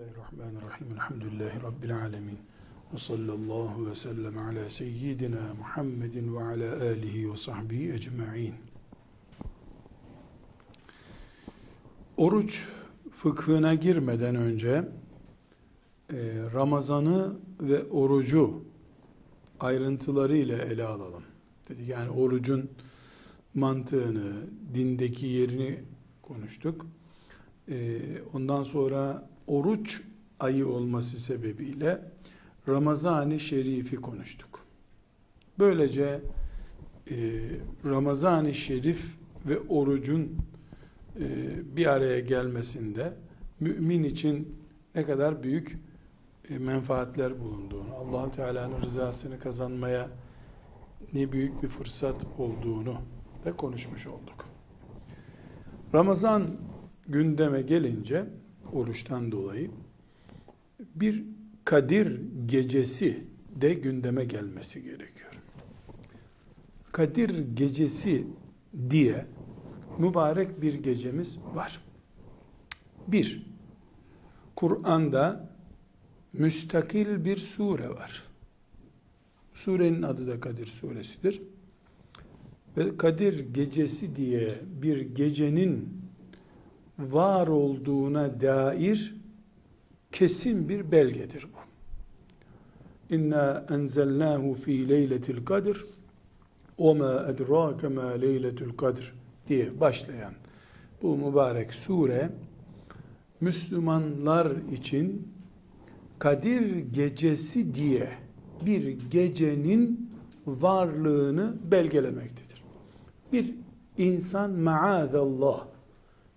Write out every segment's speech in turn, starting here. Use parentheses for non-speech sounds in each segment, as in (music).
Bismillahirrahmanirrahim. Elhamdülillahi Rabbil alemin. Ve sallallahu ve sellem ala seyyidina Muhammedin ve ala alihi ve sahbihi ecma'in. Oruç fıkhına girmeden önce e, Ramazan'ı ve orucu ayrıntılarıyla ele alalım. Dedik yani orucun mantığını, dindeki yerini konuştuk. E, ondan sonra oruç ayı olması sebebiyle Ramazan-ı Şerif'i konuştuk. Böylece e, Ramazan-ı Şerif ve orucun e, bir araya gelmesinde mümin için ne kadar büyük e, menfaatler bulunduğunu, allah Teala'nın rızasını kazanmaya ne büyük bir fırsat olduğunu da konuşmuş olduk. Ramazan gündeme gelince oruçtan dolayı bir Kadir gecesi de gündeme gelmesi gerekiyor. Kadir gecesi diye mübarek bir gecemiz var. Bir, Kur'an'da müstakil bir sure var. Surenin adı da Kadir suresidir. Ve Kadir gecesi diye bir gecenin var olduğuna dair kesin bir belgedir bu. İnna enzelnahu fi leyletil kadr ve ma edrake ma leyletul kadr diye başlayan bu mübarek sure Müslümanlar için Kadir gecesi diye bir gecenin varlığını belgelemektedir. Bir insan maazallah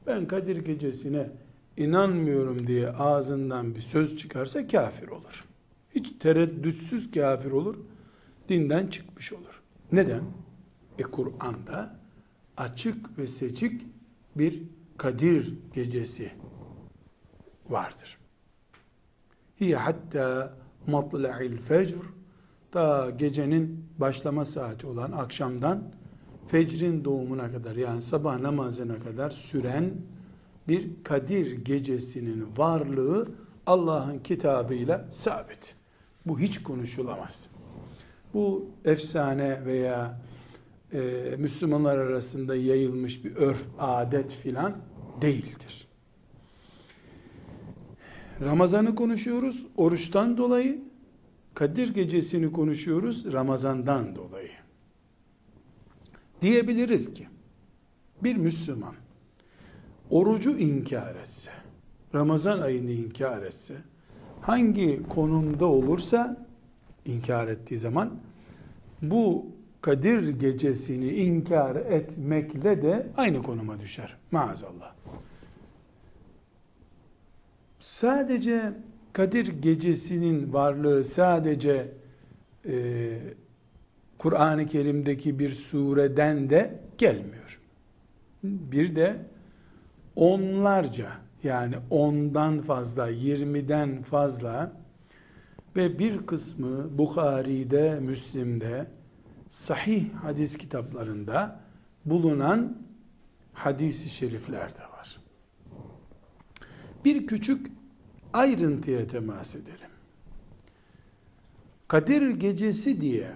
ben Kadir gecesine inanmıyorum diye ağzından bir söz çıkarsa kafir olur. Hiç tereddütsüz kafir olur. Dinden çıkmış olur. Neden? E Kur'an'da açık ve seçik bir Kadir gecesi vardır. Hiye hatta matla'il fecr ta gecenin başlama saati olan akşamdan fecrin doğumuna kadar yani sabah namazına kadar süren bir Kadir gecesinin varlığı Allah'ın kitabıyla sabit. Bu hiç konuşulamaz. Bu efsane veya e, Müslümanlar arasında yayılmış bir örf, adet filan değildir. Ramazan'ı konuşuyoruz oruçtan dolayı, Kadir gecesini konuşuyoruz Ramazan'dan dolayı. Diyebiliriz ki bir Müslüman orucu inkar etse, Ramazan ayını inkar etse, hangi konumda olursa inkar ettiği zaman bu Kadir gecesini inkar etmekle de aynı konuma düşer. Maazallah. Sadece Kadir gecesinin varlığı sadece e, Kur'an-ı Kerim'deki bir sureden de gelmiyor. Bir de onlarca yani ondan fazla, yirmiden fazla ve bir kısmı Bukhari'de, Müslim'de, sahih hadis kitaplarında bulunan hadisi şerifler de var. Bir küçük ayrıntıya temas edelim. Kadir gecesi diye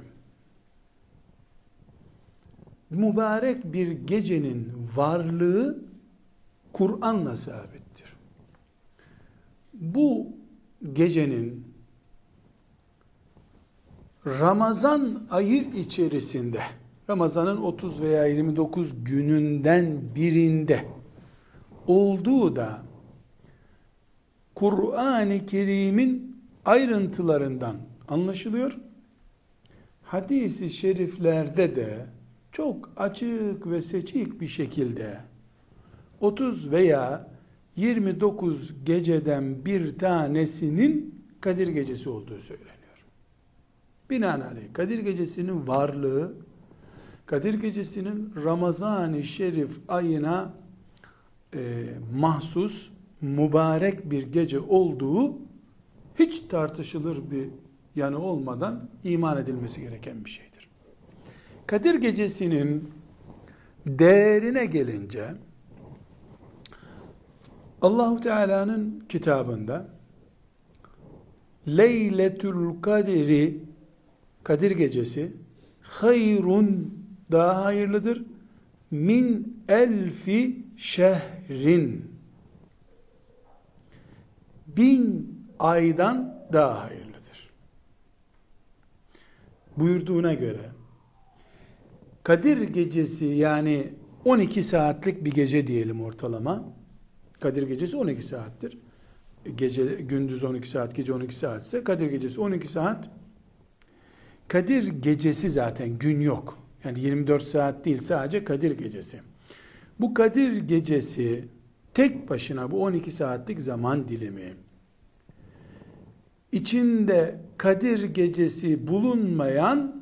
mübarek bir gecenin varlığı Kur'an'la sabittir. Bu gecenin Ramazan ayı içerisinde Ramazan'ın 30 veya 29 gününden birinde olduğu da Kur'an-ı Kerim'in ayrıntılarından anlaşılıyor. Hadis-i şeriflerde de çok açık ve seçik bir şekilde 30 veya 29 geceden bir tanesinin Kadir Gecesi olduğu söyleniyor. Binaenaleyh Kadir Gecesi'nin varlığı, Kadir Gecesi'nin Ramazan-ı Şerif ayına e, mahsus, mübarek bir gece olduğu hiç tartışılır bir yanı olmadan iman edilmesi gereken bir şeydir. Kadir Gecesi'nin değerine gelince Allahu Teala'nın kitabında Leyletül kaderi Kadir gecesi hayrun daha hayırlıdır min elfi şehrin bin aydan daha hayırlıdır. Buyurduğuna göre Kadir gecesi yani 12 saatlik bir gece diyelim ortalama. Kadir gecesi 12 saattir. Gece gündüz 12 saat, gece 12 saat ise Kadir gecesi 12 saat. Kadir gecesi zaten gün yok. Yani 24 saat değil sadece Kadir gecesi. Bu Kadir gecesi tek başına bu 12 saatlik zaman dilimi içinde Kadir gecesi bulunmayan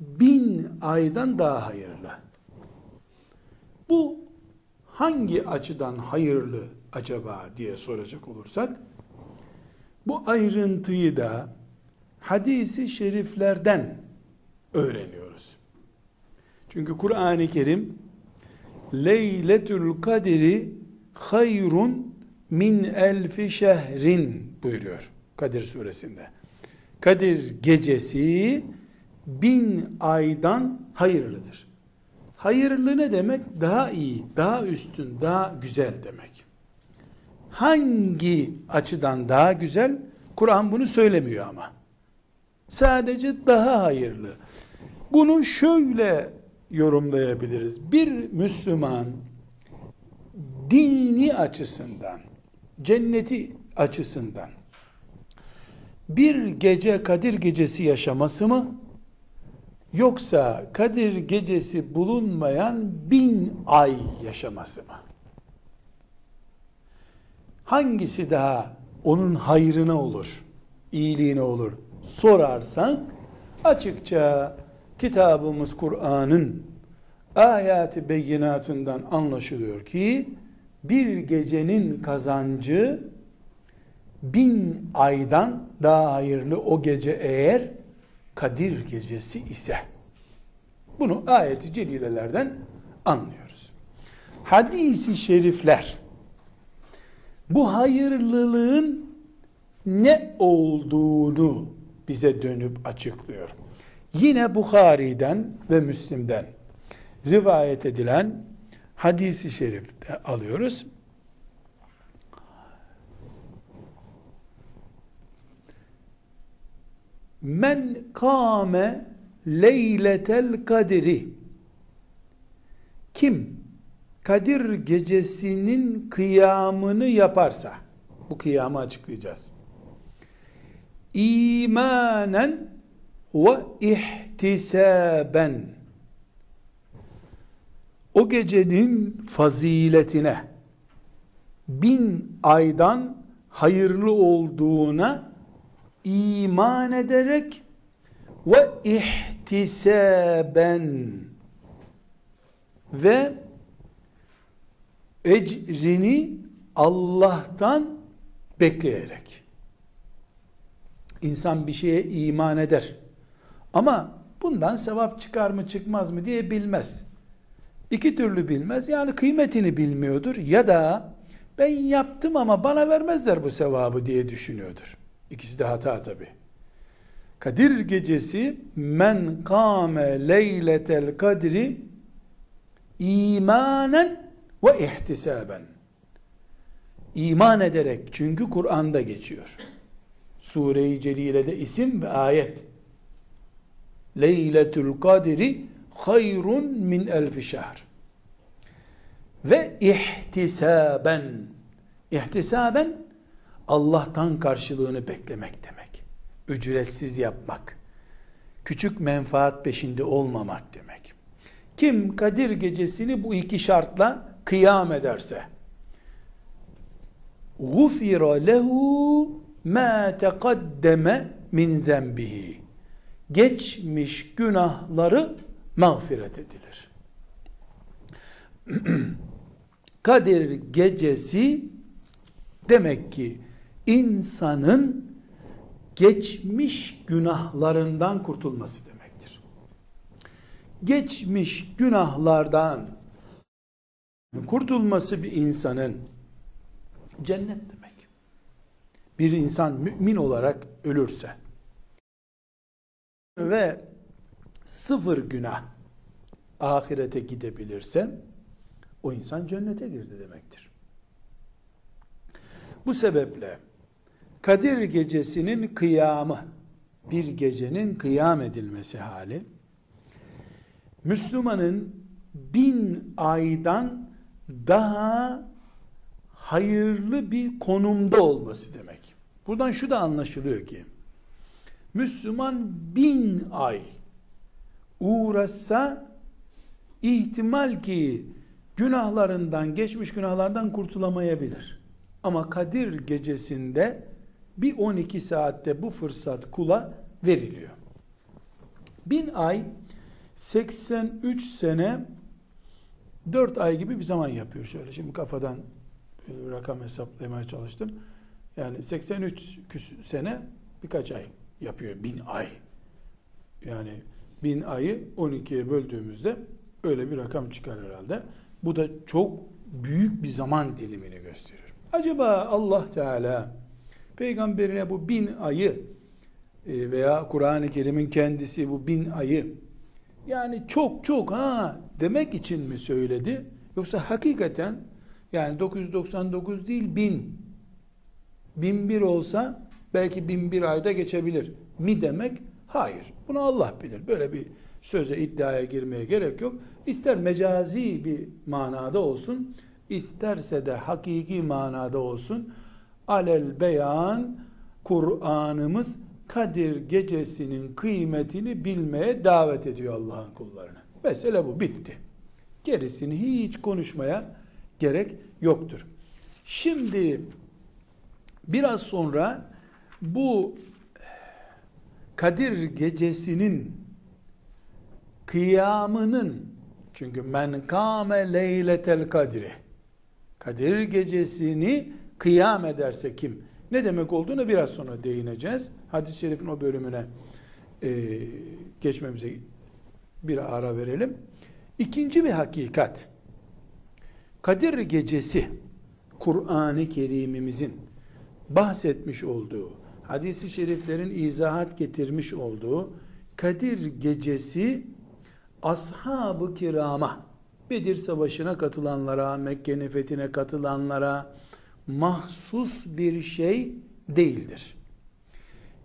bin aydan daha hayırlı. Bu hangi açıdan hayırlı acaba diye soracak olursak bu ayrıntıyı da hadisi şeriflerden öğreniyoruz. Çünkü Kur'an-ı Kerim Leyletül Kadiri hayrun min elfi şehrin buyuruyor Kadir suresinde. Kadir gecesi bin aydan hayırlıdır. Hayırlı ne demek? Daha iyi, daha üstün, daha güzel demek. Hangi açıdan daha güzel? Kur'an bunu söylemiyor ama. Sadece daha hayırlı. Bunu şöyle yorumlayabiliriz. Bir Müslüman dini açısından, cenneti açısından bir gece Kadir gecesi yaşaması mı? Yoksa Kadir gecesi bulunmayan bin ay yaşaması mı? Hangisi daha onun hayrına olur, iyiliğine olur sorarsan açıkça kitabımız Kur'an'ın ayati beyinatından anlaşılıyor ki bir gecenin kazancı bin aydan daha hayırlı o gece eğer Kadir gecesi ise. Bunu ayeti celilelerden anlıyoruz. Hadisi şerifler bu hayırlılığın ne olduğunu bize dönüp açıklıyor. Yine Bukhari'den ve Müslim'den rivayet edilen hadisi şerifte alıyoruz. Men kâme leyletel kadiri kim Kadir gecesinin kıyamını yaparsa bu kıyamı açıklayacağız. İmanen ve ihtisaben o gecenin faziletine bin aydan hayırlı olduğuna iman ederek ve ihtisaben ve ecrini Allah'tan bekleyerek. İnsan bir şeye iman eder ama bundan sevap çıkar mı çıkmaz mı diye bilmez. İki türlü bilmez. Yani kıymetini bilmiyordur ya da ben yaptım ama bana vermezler bu sevabı diye düşünüyordur İkisi de hata tabi. Kadir gecesi men kâme leyletel kadri imanen ve ihtisaben. İman ederek çünkü Kur'an'da geçiyor. Sure-i Celile'de isim ve ayet. Leyletül kadri hayrun min elfi şehr. Ve ihtisaben. İhtisaben Allah'tan karşılığını beklemek demek. Ücretsiz yapmak. Küçük menfaat peşinde olmamak demek. Kim Kadir gecesini bu iki şartla kıyam ederse غُفِرَ lehu ma teqaddeme min zenbihi geçmiş günahları mağfiret edilir. (clears throat) Kadir gecesi demek ki insanın geçmiş günahlarından kurtulması demektir. Geçmiş günahlardan kurtulması bir insanın cennet demek. bir insan mümin olarak ölürse ve sıfır günah ahirete gidebilirse o insan cennete girdi demektir. Bu sebeple Kadir gecesinin kıyamı, bir gecenin kıyam edilmesi hali, Müslümanın bin aydan daha hayırlı bir konumda olması demek. Buradan şu da anlaşılıyor ki, Müslüman bin ay uğraşsa ihtimal ki günahlarından, geçmiş günahlardan kurtulamayabilir. Ama Kadir gecesinde bir 12 saatte bu fırsat kula veriliyor. Bin ay 83 sene 4 ay gibi bir zaman yapıyor şöyle. Şimdi kafadan rakam hesaplamaya çalıştım. Yani 83 sene birkaç ay yapıyor. Bin ay. Yani bin ayı 12'ye böldüğümüzde öyle bir rakam çıkar herhalde. Bu da çok büyük bir zaman dilimini gösteriyor. Acaba Allah Teala peygamberine bu bin ayı e, veya Kur'an-ı Kerim'in kendisi bu bin ayı yani çok çok ha demek için mi söyledi? Yoksa hakikaten yani 999 değil bin bin bir olsa belki bin bir ayda geçebilir mi demek? Hayır. Bunu Allah bilir. Böyle bir söze iddiaya girmeye gerek yok. İster mecazi bir manada olsun, isterse de hakiki manada olsun. Alel beyan Kur'an'ımız Kadir gecesinin kıymetini bilmeye davet ediyor Allah'ın kullarını. Mesele bu bitti. Gerisini hiç konuşmaya gerek yoktur. Şimdi biraz sonra bu Kadir gecesinin kıyamının çünkü men kâme leyletel kadri Kadir gecesini kıyam ederse kim? Ne demek olduğunu biraz sonra değineceğiz. Hadis-i şerifin o bölümüne e, geçmemize bir ara verelim. İkinci bir hakikat. Kadir gecesi Kur'an-ı Kerim'imizin bahsetmiş olduğu, hadisi şeriflerin izahat getirmiş olduğu Kadir gecesi ashab-ı kirama, Bedir Savaşı'na katılanlara, Mekke fethine katılanlara mahsus bir şey değildir.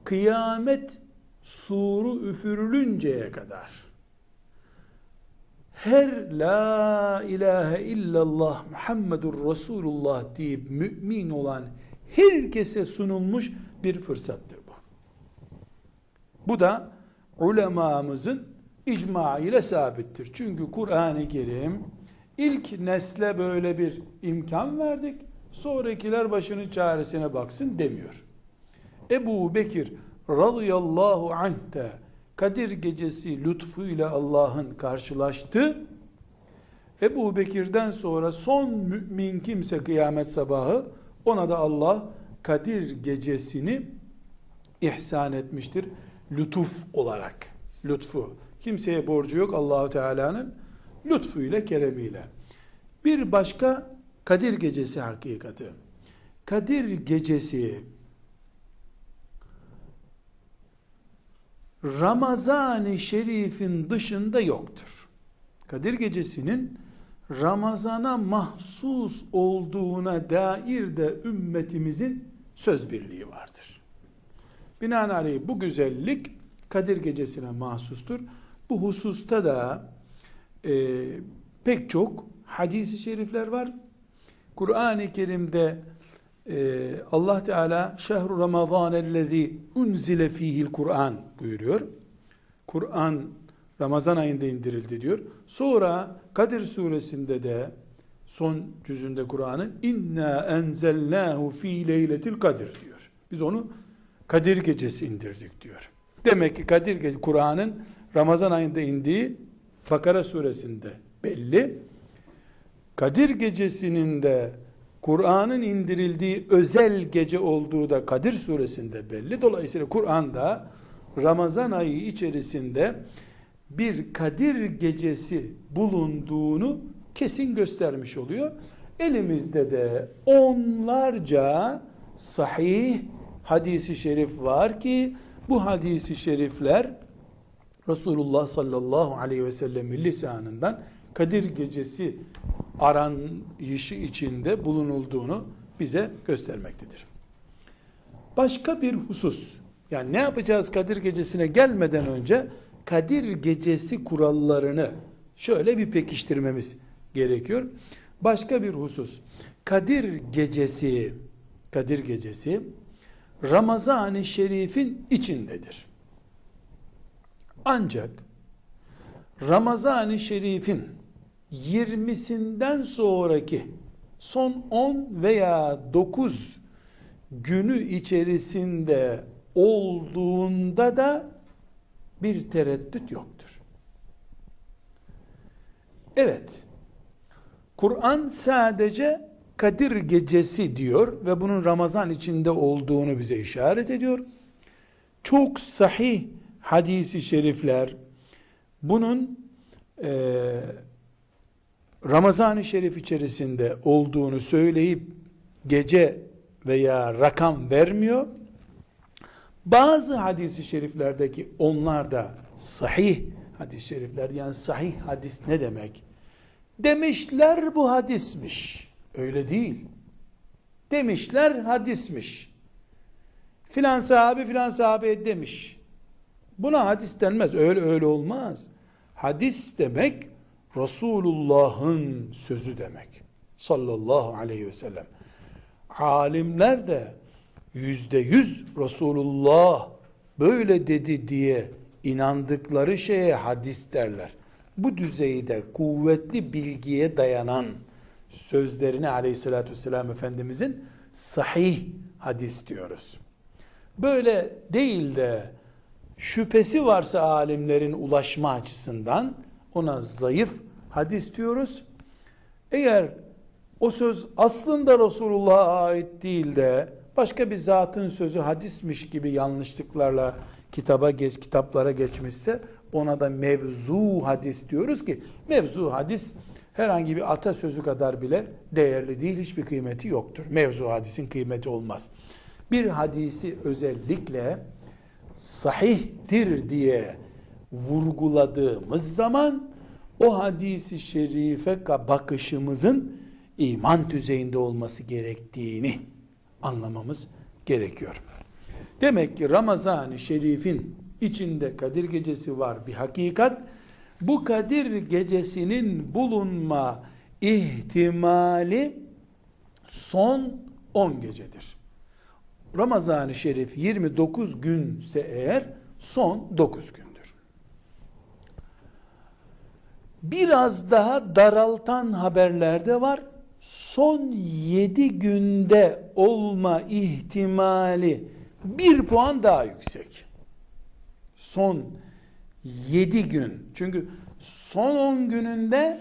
Kıyamet suru üfürülünceye kadar her la ilahe illallah Muhammedur Resulullah deyip mümin olan herkese sunulmuş bir fırsattır bu. Bu da ulemamızın icma ile sabittir. Çünkü Kur'an-ı Kerim ilk nesle böyle bir imkan verdik. Sonrakiler başının çaresine baksın demiyor. Ebu Bekir radıyallahu anh de Kadir gecesi lütfuyla Allah'ın karşılaştı. Ebu Bekir'den sonra son mümin kimse kıyamet sabahı ona da Allah Kadir gecesini ihsan etmiştir. Lütuf olarak. Lütfu. Kimseye borcu yok Allahu Teala'nın lütfuyla, keremiyle. Bir başka Kadir gecesi hakikati. Kadir gecesi Ramazan-ı Şerif'in dışında yoktur. Kadir gecesinin Ramazana mahsus olduğuna dair de ümmetimizin söz birliği vardır. Binaenaleyh bu güzellik Kadir gecesine mahsustur. Bu hususta da e, pek çok hadisi şerifler var. Kur'an-ı Kerim'de e, Allah Teala şehru ramazan ellezî unzile fihil Kur'an buyuruyor. Kur'an Ramazan ayında indirildi diyor. Sonra Kadir suresinde de son cüzünde Kur'an'ın inna enzelnahu fi leyletil kadir diyor. Biz onu Kadir gecesi indirdik diyor. Demek ki Kadir gecesi Kur'an'ın Ramazan ayında indiği Fakara suresinde belli. Kadir gecesinin de Kur'an'ın indirildiği özel gece olduğu da Kadir suresinde belli. Dolayısıyla Kur'an'da Ramazan ayı içerisinde bir Kadir gecesi bulunduğunu kesin göstermiş oluyor. Elimizde de onlarca sahih hadisi şerif var ki bu hadisi şerifler Resulullah sallallahu aleyhi ve sellemin lisanından Kadir gecesi arayışı içinde bulunulduğunu bize göstermektedir. Başka bir husus, yani ne yapacağız Kadir gecesine gelmeden önce Kadir gecesi kurallarını şöyle bir pekiştirmemiz gerekiyor. Başka bir husus, Kadir gecesi, Kadir gecesi Ramazan-ı Şerif'in içindedir. Ancak Ramazan-ı Şerif'in 20'sinden sonraki son 10 veya 9 günü içerisinde olduğunda da bir tereddüt yoktur. Evet, Kur'an sadece Kadir gecesi diyor ve bunun Ramazan içinde olduğunu bize işaret ediyor. Çok sahih hadisi şerifler bunun e, Ramazan-ı Şerif içerisinde olduğunu söyleyip gece veya rakam vermiyor. Bazı hadisi şeriflerdeki onlar da sahih hadis-i şerifler yani sahih hadis ne demek? Demişler bu hadismiş. Öyle değil. Demişler hadismiş. Filan sahabe filan sahabe demiş. Buna hadis denmez. Öyle öyle olmaz. Hadis demek Resulullah'ın sözü demek. Sallallahu aleyhi ve sellem. Alimler de yüzde yüz Resulullah böyle dedi diye inandıkları şeye hadis derler. Bu düzeyde kuvvetli bilgiye dayanan sözlerini aleyhissalatü vesselam Efendimizin sahih hadis diyoruz. Böyle değil de şüphesi varsa alimlerin ulaşma açısından ona zayıf hadis diyoruz. Eğer o söz aslında Resulullah'a ait değil de başka bir zatın sözü hadismiş gibi yanlışlıklarla kitaba geç, kitaplara geçmişse ona da mevzu hadis diyoruz ki mevzu hadis herhangi bir atasözü kadar bile değerli değil, hiçbir kıymeti yoktur. Mevzu hadisin kıymeti olmaz. Bir hadisi özellikle sahihtir diye vurguladığımız zaman o hadisi şerife bakışımızın iman düzeyinde olması gerektiğini anlamamız gerekiyor. Demek ki Ramazan-ı Şerif'in içinde Kadir Gecesi var bir hakikat. Bu Kadir Gecesi'nin bulunma ihtimali son 10 gecedir. Ramazan-ı Şerif 29 günse eğer son 9 gündür. Biraz daha daraltan haberler de var. Son 7 günde olma ihtimali bir puan daha yüksek. Son 7 gün. Çünkü son 10 gününde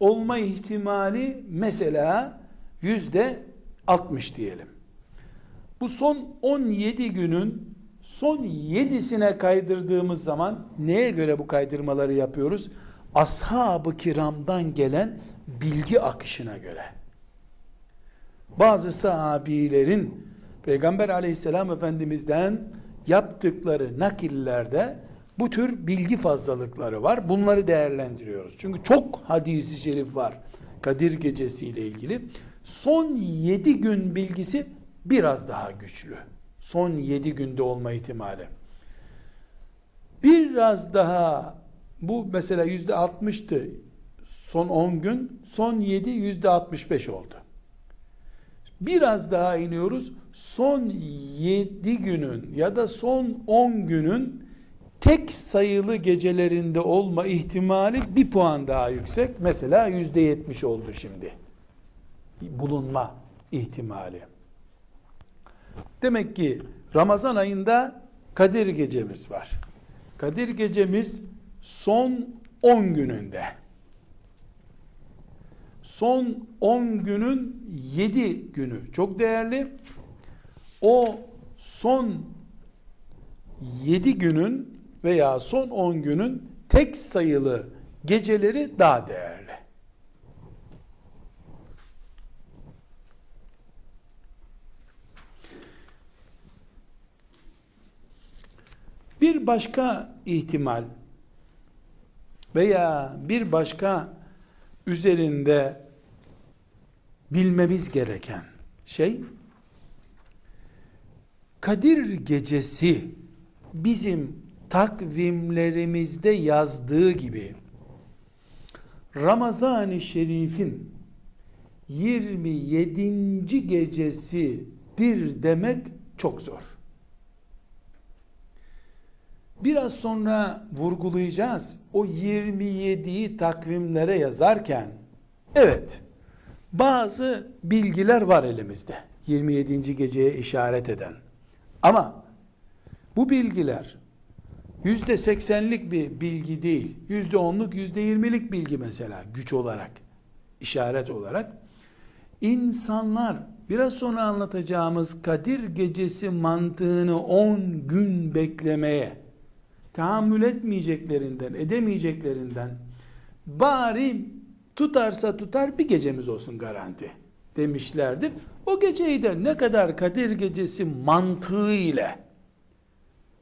olma ihtimali mesela yüzde 60 diyelim. Bu son 17 günün son 7'sine kaydırdığımız zaman neye göre bu kaydırmaları yapıyoruz? Ashab-ı kiramdan gelen bilgi akışına göre. Bazı sahabilerin Peygamber aleyhisselam efendimizden yaptıkları nakillerde bu tür bilgi fazlalıkları var. Bunları değerlendiriyoruz. Çünkü çok hadisi şerif var. Kadir gecesi ile ilgili. Son 7 gün bilgisi biraz daha güçlü. Son 7 günde olma ihtimali. Biraz daha bu mesela yüzde 60'tı son 10 gün son 7 yüzde 65 oldu. Biraz daha iniyoruz son 7 günün ya da son 10 günün tek sayılı gecelerinde olma ihtimali bir puan daha yüksek. Mesela yüzde 70 oldu şimdi. Bulunma ihtimali. Demek ki Ramazan ayında Kadir gecemiz var. Kadir gecemiz son 10 gününde. Son 10 günün 7 günü çok değerli. O son 7 günün veya son 10 günün tek sayılı geceleri daha değerli. Bir başka ihtimal veya bir başka üzerinde bilmemiz gereken şey Kadir gecesi bizim takvimlerimizde yazdığı gibi Ramazan-ı Şerif'in 27. gecesidir demek çok zor. Biraz sonra vurgulayacağız. O 27'yi takvimlere yazarken evet bazı bilgiler var elimizde. 27. geceye işaret eden. Ama bu bilgiler yüzde seksenlik bir bilgi değil. Yüzde onluk, yüzde yirmilik bilgi mesela güç olarak, işaret olarak. İnsanlar biraz sonra anlatacağımız Kadir gecesi mantığını 10 gün beklemeye tahammül etmeyeceklerinden, edemeyeceklerinden bari tutarsa tutar bir gecemiz olsun garanti demişlerdir. O geceyi de ne kadar Kadir gecesi mantığı ile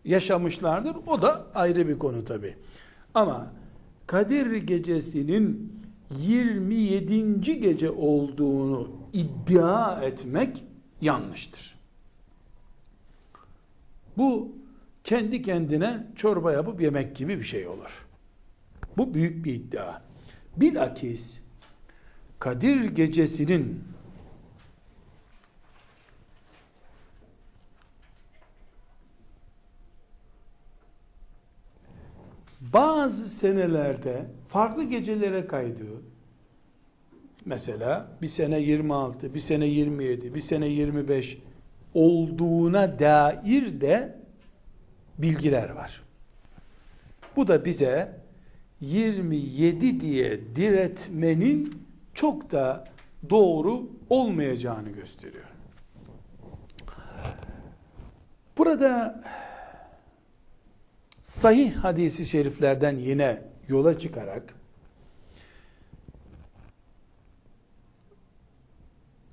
yaşamışlardır. O da ayrı bir konu tabi. Ama Kadir gecesinin 27. gece olduğunu iddia etmek yanlıştır. Bu kendi kendine çorba yapıp yemek gibi bir şey olur. Bu büyük bir iddia. Bilakis Kadir gecesinin bazı senelerde farklı gecelere kaydığı mesela bir sene 26, bir sene 27, bir sene 25 olduğuna dair de bilgiler var. Bu da bize 27 diye diretmenin çok da doğru olmayacağını gösteriyor. Burada sahih hadisi şeriflerden yine yola çıkarak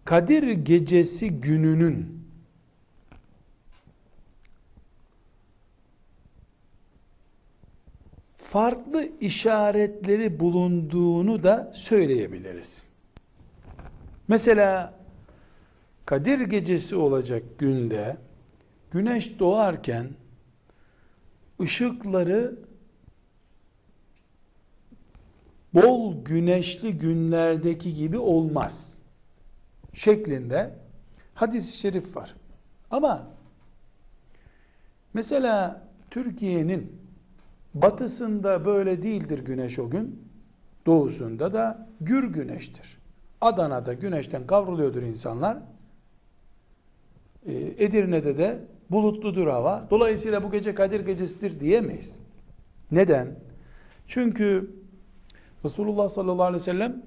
Kadir gecesi gününün farklı işaretleri bulunduğunu da söyleyebiliriz. Mesela Kadir gecesi olacak günde güneş doğarken ışıkları bol güneşli günlerdeki gibi olmaz şeklinde hadis-i şerif var. Ama mesela Türkiye'nin batısında böyle değildir güneş o gün. Doğusunda da gür güneştir. Adana'da güneşten kavruluyordur insanlar. Ee, Edirne'de de bulutludur hava. Dolayısıyla bu gece Kadir gecesidir diyemeyiz. Neden? Çünkü Resulullah sallallahu aleyhi ve sellem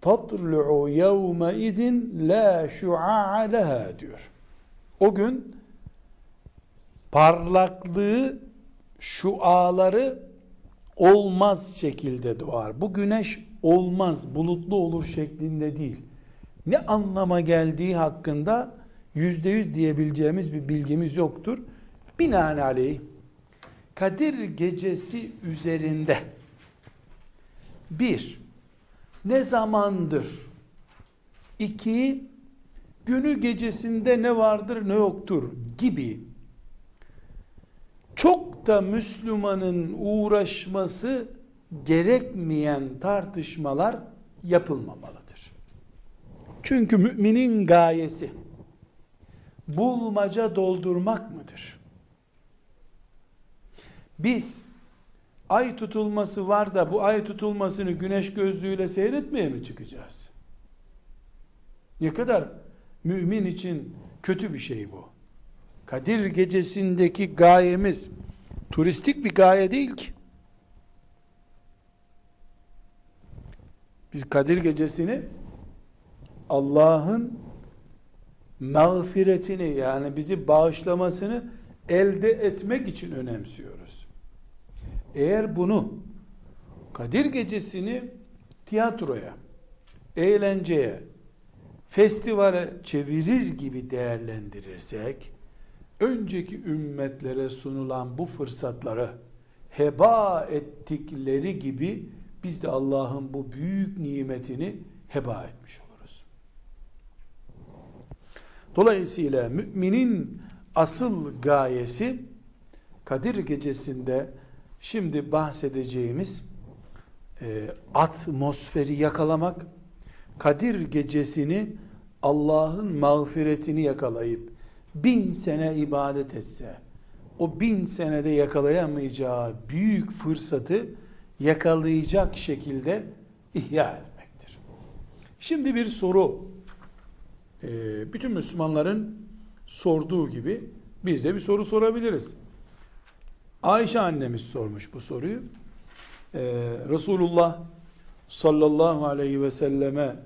tatlu'u yevme izin la şu'a diyor. O gün parlaklığı şuaları olmaz şekilde doğar. Bu güneş olmaz, bulutlu olur şeklinde değil. Ne anlama geldiği hakkında yüzde yüz diyebileceğimiz bir bilgimiz yoktur. Binaenaleyh Kadir gecesi üzerinde bir, ne zamandır? İki, günü gecesinde ne vardır ne yoktur gibi çok da Müslümanın uğraşması gerekmeyen tartışmalar yapılmamalıdır. Çünkü müminin gayesi bulmaca doldurmak mıdır? Biz ay tutulması var da bu ay tutulmasını güneş gözlüğüyle seyretmeye mi çıkacağız? Ne kadar mümin için kötü bir şey bu. Kadir gecesindeki gayemiz turistik bir gaye değil ki. Biz Kadir gecesini Allah'ın mağfiretini yani bizi bağışlamasını elde etmek için önemsiyoruz. Eğer bunu Kadir gecesini tiyatroya, eğlenceye, festivale çevirir gibi değerlendirirsek önceki ümmetlere sunulan bu fırsatları heba ettikleri gibi biz de Allah'ın bu büyük nimetini heba etmiş oluruz. Dolayısıyla müminin asıl gayesi Kadir gecesinde şimdi bahsedeceğimiz e, atmosferi yakalamak, Kadir gecesini Allah'ın mağfiretini yakalayıp bin sene ibadet etse, o bin senede yakalayamayacağı büyük fırsatı yakalayacak şekilde ihya etmektir. Şimdi bir soru, ee, bütün Müslümanların sorduğu gibi biz de bir soru sorabiliriz. Ayşe annemiz sormuş bu soruyu. Ee, Resulullah sallallahu aleyhi ve selleme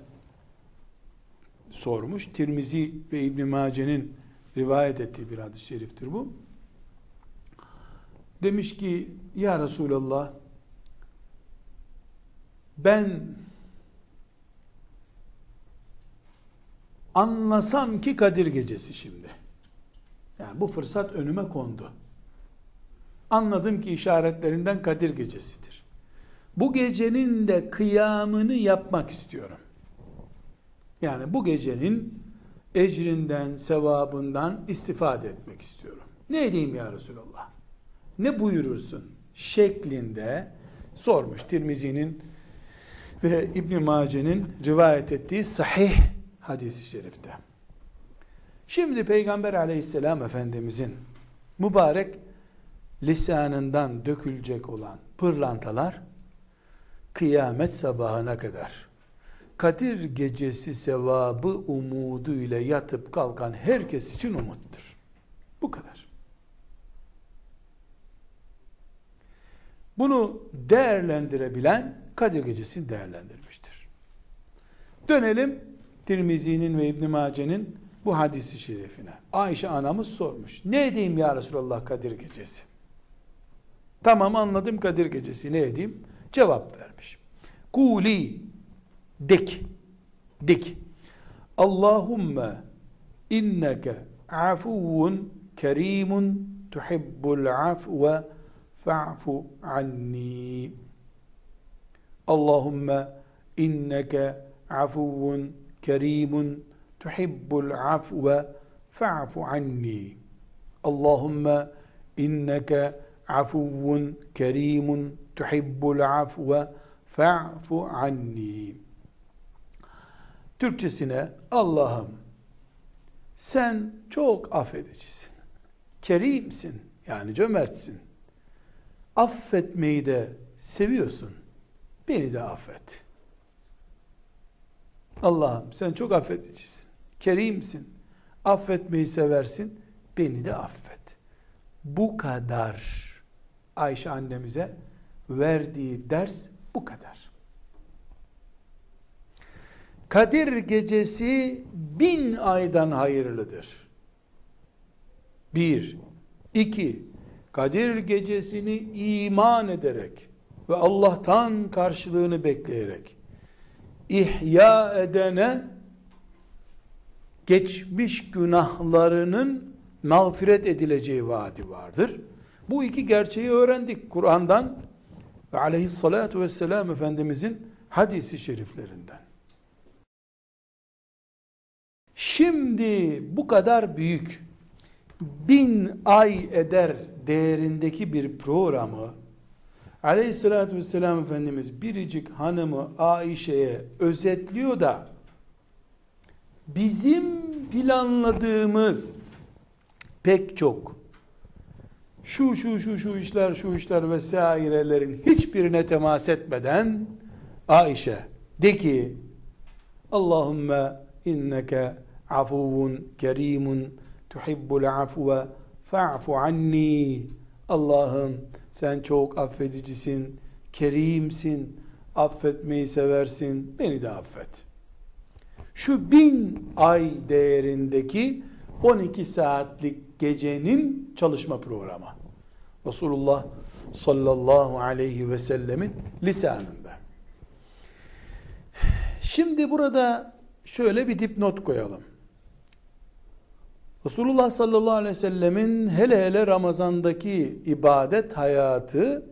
sormuş. Tirmizi ve İbn Mace'nin rivayet ettiği bir hadis-i şeriftir bu. Demiş ki ya Resulallah ben anlasam ki Kadir gecesi şimdi. Yani bu fırsat önüme kondu. Anladım ki işaretlerinden Kadir gecesidir. Bu gecenin de kıyamını yapmak istiyorum. Yani bu gecenin ecrinden, sevabından istifade etmek istiyorum. Ne edeyim ya Resulallah? Ne buyurursun? Şeklinde sormuş Tirmizi'nin ve İbn Mace'nin rivayet ettiği sahih hadisi şerifte. Şimdi Peygamber aleyhisselam efendimizin mübarek lisanından dökülecek olan pırlantalar kıyamet sabahına kadar Kadir gecesi sevabı umudu ile yatıp kalkan herkes için umuttur. Bu kadar. Bunu değerlendirebilen Kadir gecesini değerlendirmiştir. Dönelim Tirmizi'nin ve İbn Mace'nin bu hadisi şerifine. Ayşe anamız sormuş. Ne edeyim ya Resulallah Kadir gecesi? Tamam anladım Kadir gecesi ne edeyim? Cevap vermiş. Kuli dik dik Allahümme inneke afuvun kerimun tuhibbul afve fa'fu anni Allahümme inneke afuvun kerimun tuhibbul afve fa'fu anni Allahümme inneke afuvun kerimun tuhibbul afve fa'fu anni Türkçesine Allah'ım sen çok affedicisin. Kerimsin yani cömertsin. Affetmeyi de seviyorsun. Beni de affet. Allah'ım sen çok affedicisin. Kerimsin. Affetmeyi seversin. Beni de affet. Bu kadar Ayşe annemize verdiği ders bu kadar. Kadir gecesi bin aydan hayırlıdır. Bir, iki, Kadir gecesini iman ederek ve Allah'tan karşılığını bekleyerek ihya edene geçmiş günahlarının mağfiret edileceği vaadi vardır. Bu iki gerçeği öğrendik Kur'an'dan ve aleyhissalatu vesselam Efendimizin hadisi şeriflerinden. Şimdi bu kadar büyük bin ay eder değerindeki bir programı Aleyhissalatü vesselam Efendimiz biricik hanımı Aişe'ye özetliyor da bizim planladığımız pek çok şu şu şu şu işler şu işler vesairelerin hiçbirine temas etmeden Aişe de ki Allahümme inneke afuvun kerimun tuhibbul afve fa'fu anni Allah'ım sen çok affedicisin, kerimsin, affetmeyi seversin, beni de affet. Şu bin ay değerindeki 12 saatlik gecenin çalışma programı. Resulullah sallallahu aleyhi ve sellemin lisanında. Şimdi burada şöyle bir dipnot koyalım. Resulullah sallallahu aleyhi ve sellemin hele hele Ramazan'daki ibadet hayatı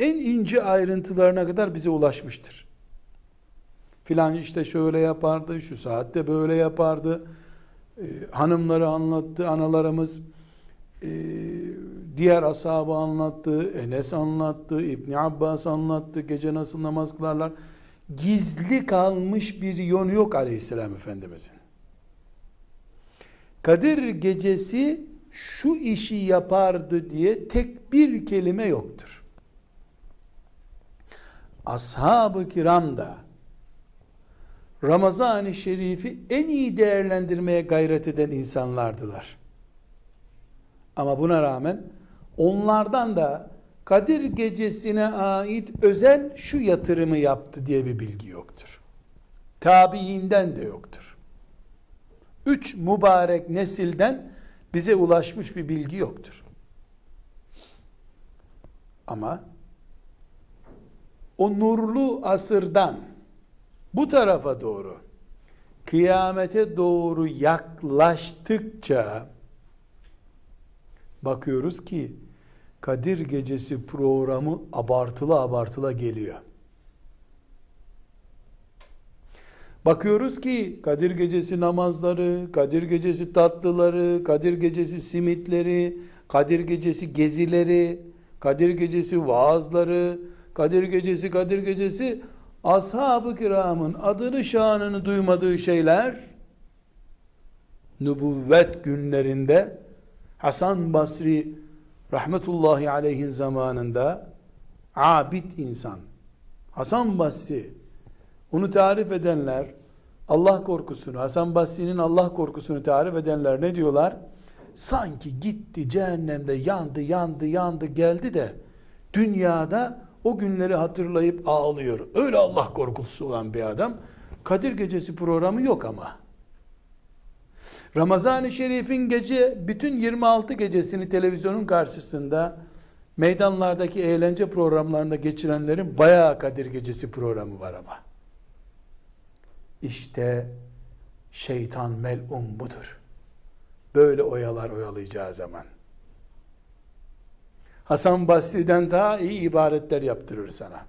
en ince ayrıntılarına kadar bize ulaşmıştır. Filan işte şöyle yapardı, şu saatte böyle yapardı. Ee, hanımları anlattı, analarımız e, diğer ashabı anlattı, Enes anlattı, İbn Abbas anlattı, gece nasıl namaz kılarlar. Gizli kalmış bir yönü yok aleyhisselam efendimizin. Kadir gecesi şu işi yapardı diye tek bir kelime yoktur. Ashab-ı kiram da Ramazan-ı Şerif'i en iyi değerlendirmeye gayret eden insanlardılar. Ama buna rağmen onlardan da Kadir gecesine ait özel şu yatırımı yaptı diye bir bilgi yoktur. Tabiinden de yoktur. Üç mübarek nesilden bize ulaşmış bir bilgi yoktur. Ama o nurlu asırdan bu tarafa doğru kıyamete doğru yaklaştıkça bakıyoruz ki Kadir Gecesi programı abartılı abartılı geliyor. Bakıyoruz ki Kadir Gecesi namazları, Kadir Gecesi tatlıları, Kadir Gecesi simitleri, Kadir Gecesi gezileri, Kadir Gecesi vaazları, Kadir Gecesi, Kadir Gecesi ashab-ı kiramın adını şanını duymadığı şeyler nübüvvet günlerinde Hasan Basri rahmetullahi aleyhin zamanında abid insan. Hasan Basri onu tarif edenler Allah korkusunu, Hasan Basri'nin Allah korkusunu tarif edenler ne diyorlar? Sanki gitti cehennemde yandı, yandı, yandı geldi de dünyada o günleri hatırlayıp ağlıyor. Öyle Allah korkusu olan bir adam. Kadir Gecesi programı yok ama. Ramazan-ı Şerif'in gece bütün 26 gecesini televizyonun karşısında meydanlardaki eğlence programlarında geçirenlerin bayağı Kadir Gecesi programı var ama. İşte şeytan mel'um budur. Böyle oyalar oyalayacağı zaman. Hasan Basri'den daha iyi ibaretler yaptırır sana.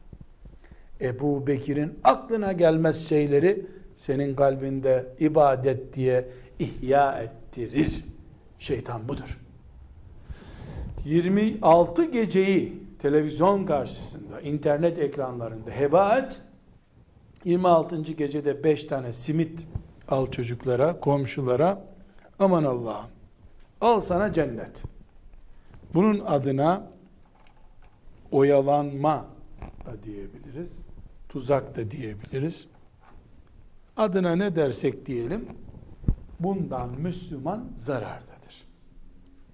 Ebu Bekir'in aklına gelmez şeyleri senin kalbinde ibadet diye ihya ettirir. Şeytan budur. 26 geceyi televizyon karşısında, internet ekranlarında heba et. 26. gecede 5 tane simit al çocuklara, komşulara. Aman Allah'ım. Al sana cennet. Bunun adına oyalanma da diyebiliriz. Tuzak da diyebiliriz. Adına ne dersek diyelim bundan Müslüman zarardadır.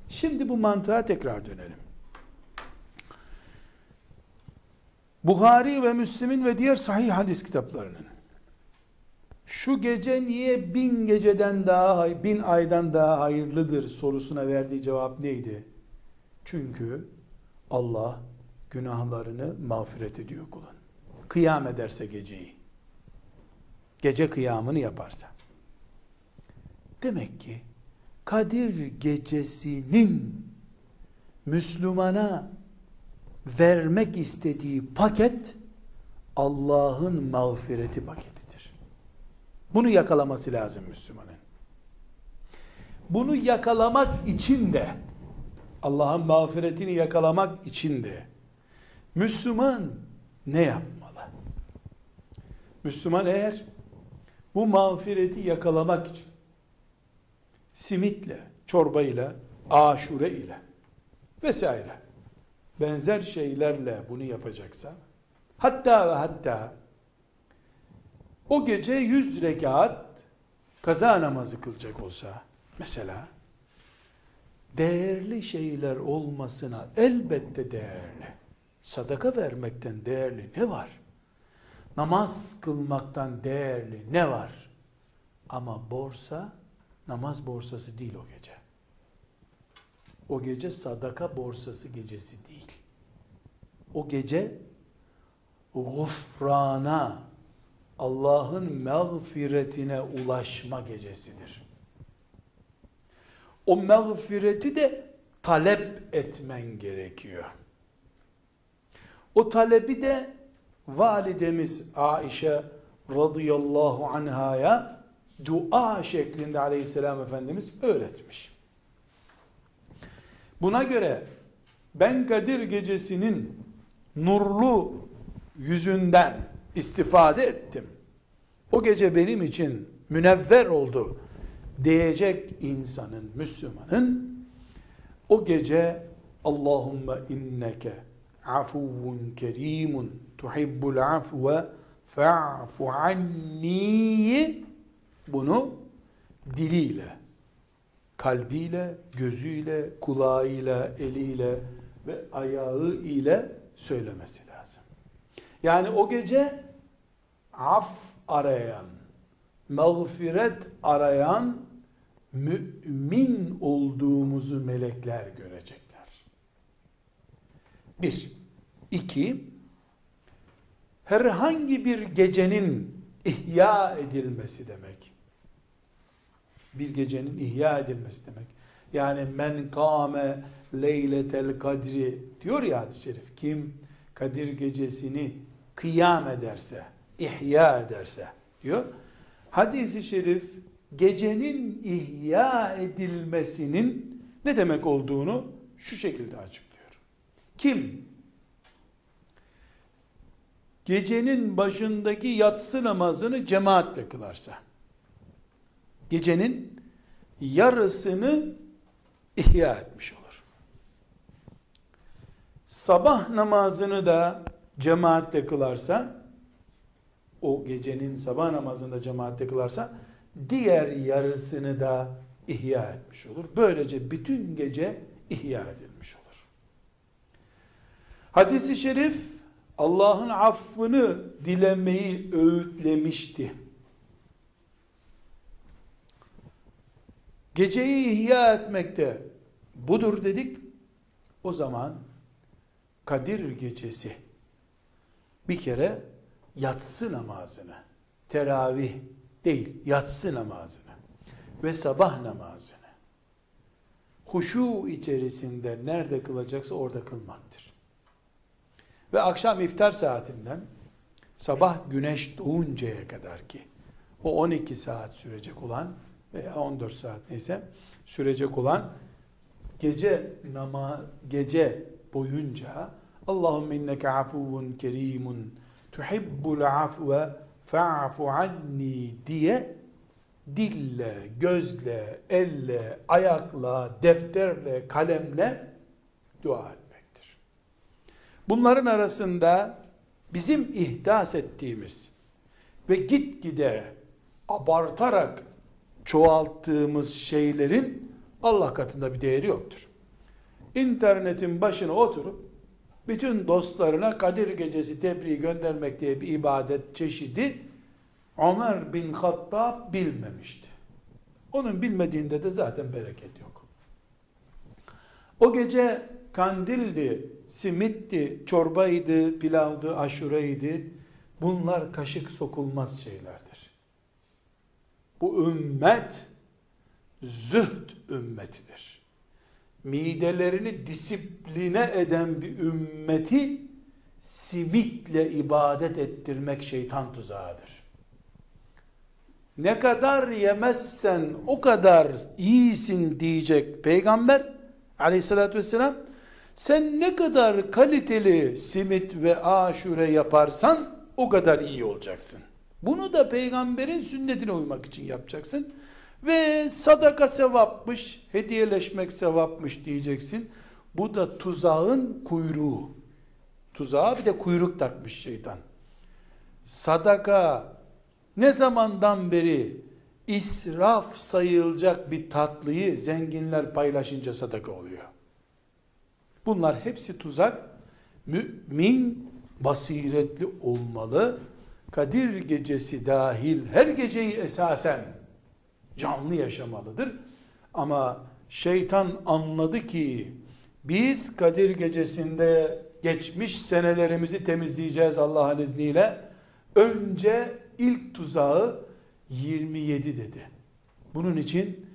Şimdi bu mantığa tekrar dönelim. Buhari ve Müslim'in ve diğer sahih hadis kitaplarının şu gece niye bin geceden daha, bin aydan daha hayırlıdır sorusuna verdiği cevap neydi? Çünkü Allah günahlarını mağfiret ediyor kulun. Kıyam ederse geceyi. Gece kıyamını yaparsa. Demek ki Kadir gecesinin Müslümana vermek istediği paket Allah'ın mağfireti paketidir. Bunu yakalaması lazım Müslümanın. Bunu yakalamak için de Allah'ın mağfiretini yakalamak için de Müslüman ne yapmalı? Müslüman eğer bu mağfireti yakalamak için simitle, çorbayla, aşure ile vesaire benzer şeylerle bunu yapacaksa hatta ve hatta o gece yüz rekat kaza namazı kılacak olsa mesela değerli şeyler olmasına elbette değerli. Sadaka vermekten değerli ne var? Namaz kılmaktan değerli ne var? Ama borsa namaz borsası değil o gece. O gece sadaka borsası gecesi değil. O gece gufrana, Allah'ın mağfiretine ulaşma gecesidir. o mağfireti de talep etmen gerekiyor. O talebi de validemiz Aişe radıyallahu anhaya dua şeklinde aleyhisselam Efendimiz öğretmiş. Buna göre ben Kadir gecesinin nurlu yüzünden istifade ettim. O gece benim için münevver oldu diyecek insanın, Müslümanın o gece Allahümme inneke afuvun kerimun tuhibbul afve fa'fu anni bunu diliyle, kalbiyle, gözüyle, kulağıyla, eliyle ve ayağı ile söylemesi lazım. Yani o gece af arayan, mağfiret arayan mümin olduğumuzu melekler görecekler. Bir. iki, herhangi bir gecenin ihya edilmesi demek. Bir gecenin ihya edilmesi demek. Yani men kâme leyletel kadri diyor ya hadis-i şerif. Kim Kadir gecesini kıyam ederse, ihya ederse diyor. Hadis-i şerif gecenin ihya edilmesinin ne demek olduğunu şu şekilde açıklıyor. Kim gecenin başındaki yatsı namazını cemaatle kılarsa, gecenin yarısını ihya etmiş olur. Sabah namazını da cemaatle kılarsa, o gecenin sabah namazında cemaatle kılarsa, diğer yarısını da ihya etmiş olur. Böylece bütün gece ihya edilmiş olur. Hadis-i şerif Allah'ın affını dilemeyi öğütlemişti. Geceyi ihya etmekte budur dedik. O zaman Kadir gecesi bir kere yatsı namazını, teravih değil, yatsı namazını ve sabah namazını huşu içerisinde nerede kılacaksa orada kılmaktır. Ve akşam iftar saatinden sabah güneş doğuncaya kadar ki o 12 saat sürecek olan veya 14 saat neyse sürecek olan gece nama gece boyunca Allahümme inneke afuvun kerimun tuhibbul afve fa'fu anni diye dille, gözle, elle, ayakla, defterle, kalemle dua etmektir. Bunların arasında bizim ihdas ettiğimiz ve gitgide abartarak çoğalttığımız şeylerin Allah katında bir değeri yoktur. İnternetin başına oturup bütün dostlarına Kadir Gecesi tebriği göndermek diye bir ibadet çeşidi Ömer bin Hattab bilmemişti. Onun bilmediğinde de zaten bereket yok. O gece kandildi, simitti, çorbaydı, pilavdı, aşureydi. Bunlar kaşık sokulmaz şeylerdir. Bu ümmet zühd ümmetidir. Midelerini disipline eden bir ümmeti simitle ibadet ettirmek şeytan tuzağıdır ne kadar yemezsen o kadar iyisin diyecek peygamber aleyhissalatü vesselam sen ne kadar kaliteli simit ve aşure yaparsan o kadar iyi olacaksın. Bunu da peygamberin sünnetine uymak için yapacaksın. Ve sadaka sevapmış, hediyeleşmek sevapmış diyeceksin. Bu da tuzağın kuyruğu. Tuzağa bir de kuyruk takmış şeytan. Sadaka ne zamandan beri israf sayılacak bir tatlıyı zenginler paylaşınca sadaka oluyor. Bunlar hepsi tuzak. Mümin basiretli olmalı. Kadir gecesi dahil her geceyi esasen canlı yaşamalıdır. Ama şeytan anladı ki biz Kadir gecesinde geçmiş senelerimizi temizleyeceğiz Allah'ın izniyle. Önce ilk tuzağı 27 dedi. Bunun için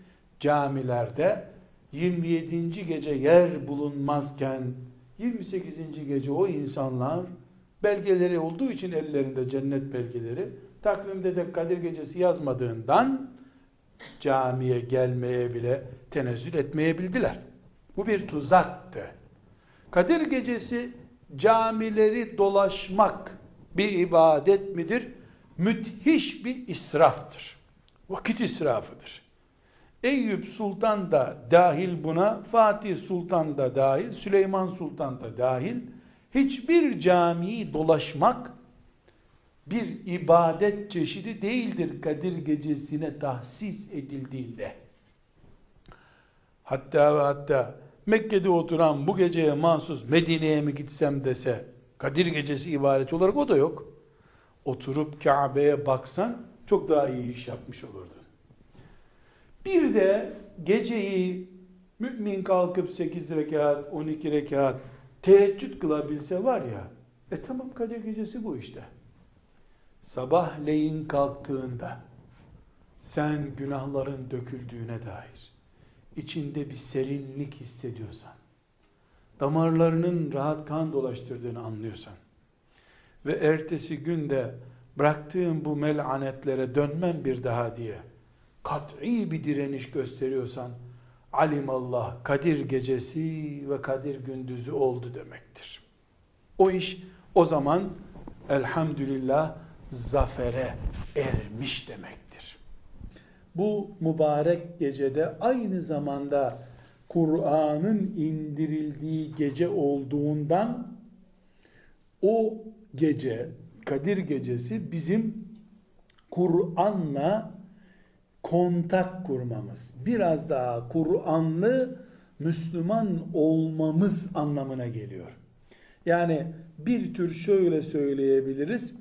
camilerde 27. gece yer bulunmazken 28. gece o insanlar belgeleri olduğu için ellerinde cennet belgeleri takvimde de Kadir gecesi yazmadığından camiye gelmeye bile tenezzül etmeyebildiler. Bu bir tuzaktı. Kadir gecesi camileri dolaşmak bir ibadet midir? Müthiş bir israftır. Vakit israfıdır. Eyüp Sultan da dahil buna, Fatih Sultan da dahil, Süleyman Sultan da dahil. Hiçbir camiyi dolaşmak bir ibadet çeşidi değildir Kadir gecesine tahsis edildiğinde. Hatta ve hatta Mekke'de oturan bu geceye mahsus Medine'ye mi gitsem dese Kadir gecesi ibadet olarak o da yok. Oturup Kabe'ye baksan çok daha iyi iş yapmış olurdun. Bir de geceyi mümin kalkıp 8 rekat, 12 rekat teheccüd kılabilse var ya, e tamam Kadir gecesi bu işte. Sabahleyin kalktığında sen günahların döküldüğüne dair içinde bir serinlik hissediyorsan, damarlarının rahat kan dolaştırdığını anlıyorsan ve ertesi günde bıraktığın bu melanetlere dönmem bir daha diye kat'i bir direniş gösteriyorsan alimallah Kadir gecesi ve Kadir gündüzü oldu demektir. O iş o zaman elhamdülillah zafere ermiş demektir. Bu mübarek gecede aynı zamanda Kur'an'ın indirildiği gece olduğundan o gece Kadir gecesi bizim Kur'an'la kontak kurmamız, biraz daha Kur'anlı Müslüman olmamız anlamına geliyor. Yani bir tür şöyle söyleyebiliriz.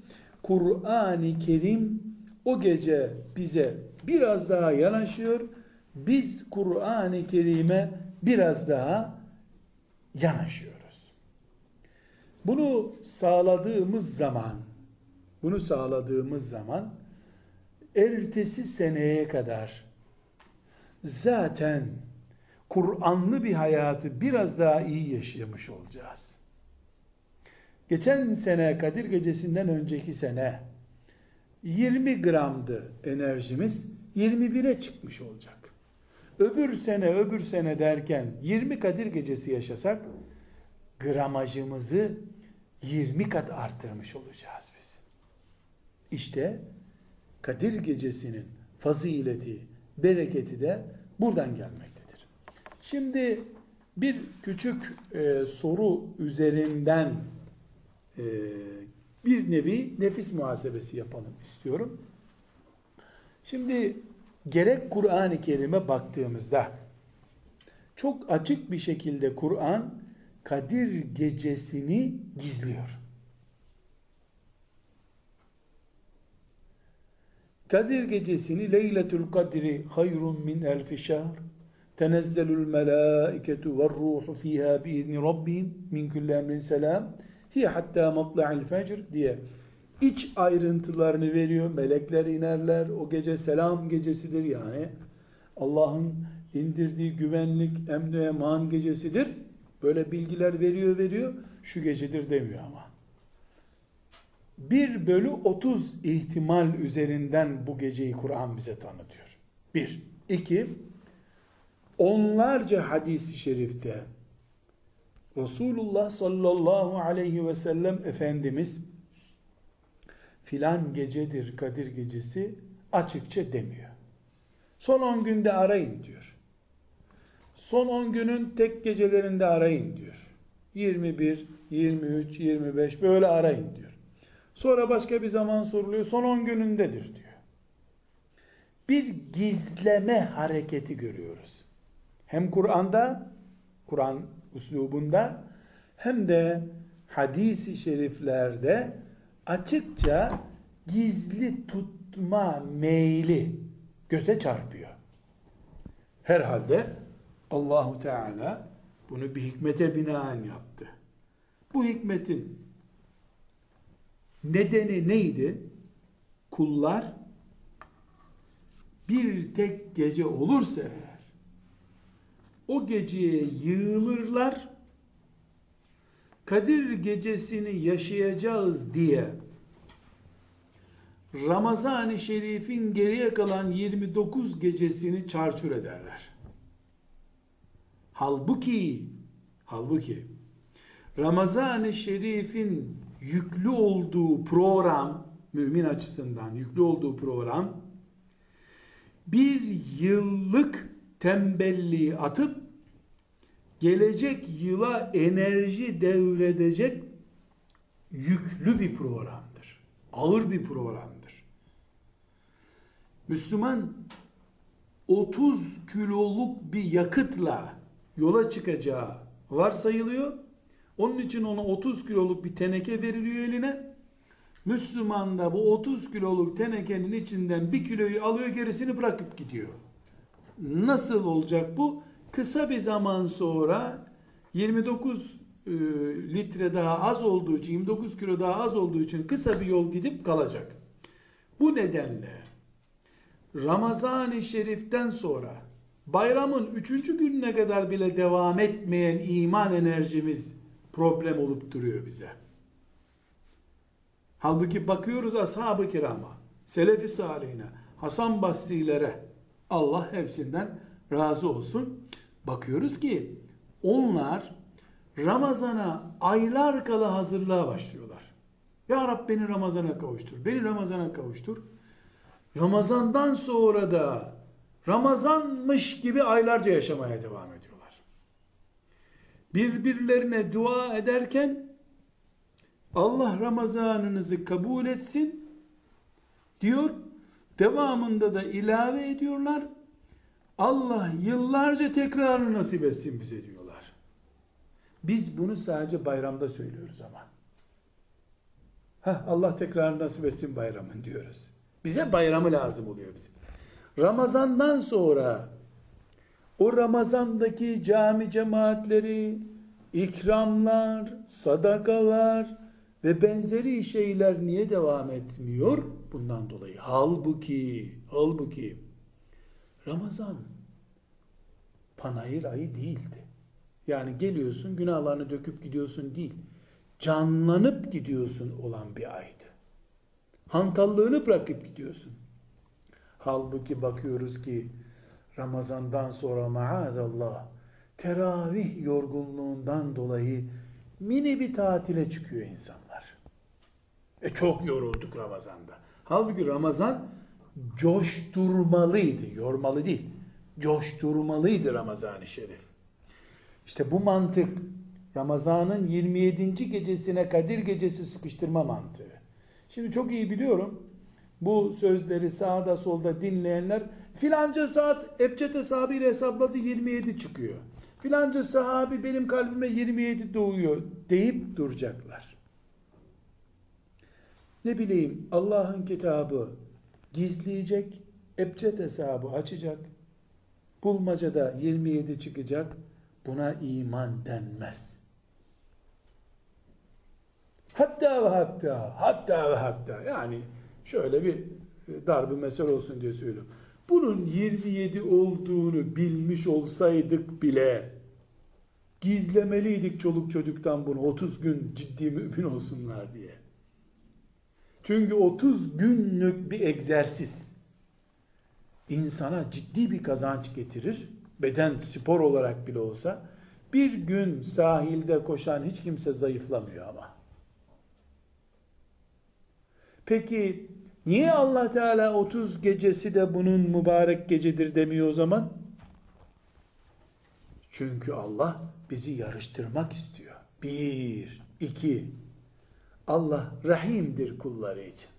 Kur'an-ı Kerim o gece bize biraz daha yanaşıyor. Biz Kur'an-ı Kerim'e biraz daha yanaşıyoruz. Bunu sağladığımız zaman bunu sağladığımız zaman ertesi seneye kadar zaten Kur'anlı bir hayatı biraz daha iyi yaşamış olacağız. Geçen sene Kadir Gecesi'nden önceki sene 20 gramdı enerjimiz 21'e çıkmış olacak. Öbür sene öbür sene derken 20 Kadir Gecesi yaşasak gramajımızı 20 kat arttırmış olacağız biz. İşte Kadir Gecesi'nin fazileti, bereketi de buradan gelmektedir. Şimdi bir küçük e, soru üzerinden e, bir nevi nefis muhasebesi yapalım istiyorum. Şimdi gerek Kur'an-ı Kerim'e baktığımızda çok açık bir şekilde Kur'an Kadir gecesini gizliyor. Kadir gecesini Leyletül Kadri hayrun min elfi şehr tenezzelul melâiketu ve ruhu fiha biizni rabbihim min kulli emrin selam hiye hatta matla'il fecr diye iç ayrıntılarını veriyor. Melekler inerler. O gece selam gecesidir yani. Allah'ın indirdiği güvenlik, emni eman gecesidir. Böyle bilgiler veriyor veriyor. Şu gecedir demiyor ama. 1 bölü 30 ihtimal üzerinden bu geceyi Kur'an bize tanıtıyor. 1. 2. Onlarca hadis-i şerifte Resulullah sallallahu aleyhi ve sellem Efendimiz filan gecedir Kadir gecesi açıkça demiyor. Son 10 günde arayın diyor. Son 10 günün tek gecelerinde arayın diyor. 21, 23, 25 böyle arayın diyor. Sonra başka bir zaman soruluyor. Son 10 günündedir diyor. Bir gizleme hareketi görüyoruz. Hem Kur'an'da, Kur'an uslubunda hem de hadisi şeriflerde açıkça gizli tutma meyli göze çarpıyor. Herhalde Allahu Teala bunu bir hikmete binaen yaptı. Bu hikmetin nedeni neydi? Kullar bir tek gece olursa eğer o geceye yığılırlar. Kadir gecesini yaşayacağız diye Ramazan-ı Şerif'in geriye kalan 29 gecesini çarçur ederler. Halbuki halbuki Ramazan-ı Şerif'in yüklü olduğu program mümin açısından yüklü olduğu program bir yıllık tembelliği atıp gelecek yıla enerji devredecek yüklü bir programdır. Ağır bir programdır. Müslüman 30 kiloluk bir yakıtla yola çıkacağı varsayılıyor. Onun için ona 30 kiloluk bir teneke veriliyor eline. Müslüman da bu 30 kiloluk tenekenin içinden bir kiloyu alıyor gerisini bırakıp gidiyor. Nasıl olacak bu? Kısa bir zaman sonra 29 e, litre daha az olduğu için 29 kilo daha az olduğu için kısa bir yol gidip kalacak. Bu nedenle Ramazan-ı Şerif'ten sonra bayramın üçüncü gününe kadar bile devam etmeyen iman enerjimiz problem olup duruyor bize. Halbuki bakıyoruz ashab-ı kirama, selefi salihine, Hasan Basri'lere Allah hepsinden razı olsun. Bakıyoruz ki onlar Ramazana aylar kala hazırlığa başlıyorlar. Ya Rab beni Ramazana kavuştur. Beni Ramazana kavuştur. Ramazandan sonra da Ramazanmış gibi aylarca yaşamaya devam ediyorlar. Birbirlerine dua ederken Allah Ramazanınızı kabul etsin diyor. Devamında da ilave ediyorlar. Allah yıllarca tekrarını nasip etsin bize diyorlar. Biz bunu sadece bayramda söylüyoruz ama. Heh, Allah tekrar nasip etsin bayramın diyoruz. Bize bayramı lazım oluyor bizim. Ramazandan sonra o Ramazandaki cami cemaatleri, ikramlar, sadakalar ve benzeri şeyler niye devam etmiyor? Bundan dolayı. Halbuki, halbuki Ramazan panayır ayı değildi. Yani geliyorsun günahlarını döküp gidiyorsun değil. Canlanıp gidiyorsun olan bir aydı. Hantallığını bırakıp gidiyorsun. Halbuki bakıyoruz ki Ramazandan sonra maadallah teravih yorgunluğundan dolayı mini bir tatile çıkıyor insanlar. E çok yorulduk Ramazan'da. Halbuki Ramazan coşturmalıydı, yormalı değil. Coşturmalıydı Ramazan-ı Şerif. İşte bu mantık Ramazan'ın 27. gecesine Kadir gecesi sıkıştırma mantığı. Şimdi çok iyi biliyorum. Bu sözleri sağda solda dinleyenler filanca saat Ebced hesabıyla hesapladı 27 çıkıyor. Filanca sahabi benim kalbime 27 doğuyor deyip duracaklar. Ne bileyim Allah'ın kitabı gizleyecek, Ebced hesabı açacak, bulmacada 27 çıkacak, buna iman denmez. Hatta ve hatta, hatta ve hatta yani şöyle bir dar bir mesele olsun diye söylüyorum. Bunun 27 olduğunu bilmiş olsaydık bile gizlemeliydik çoluk çocuktan bunu 30 gün ciddi mümin olsunlar diye. Çünkü 30 günlük bir egzersiz insana ciddi bir kazanç getirir. Beden spor olarak bile olsa bir gün sahilde koşan hiç kimse zayıflamıyor ama. Peki niye Allah Teala 30 gecesi de bunun mübarek gecedir demiyor o zaman? Çünkü Allah bizi yarıştırmak istiyor. Bir, iki. Allah rahimdir kulları için.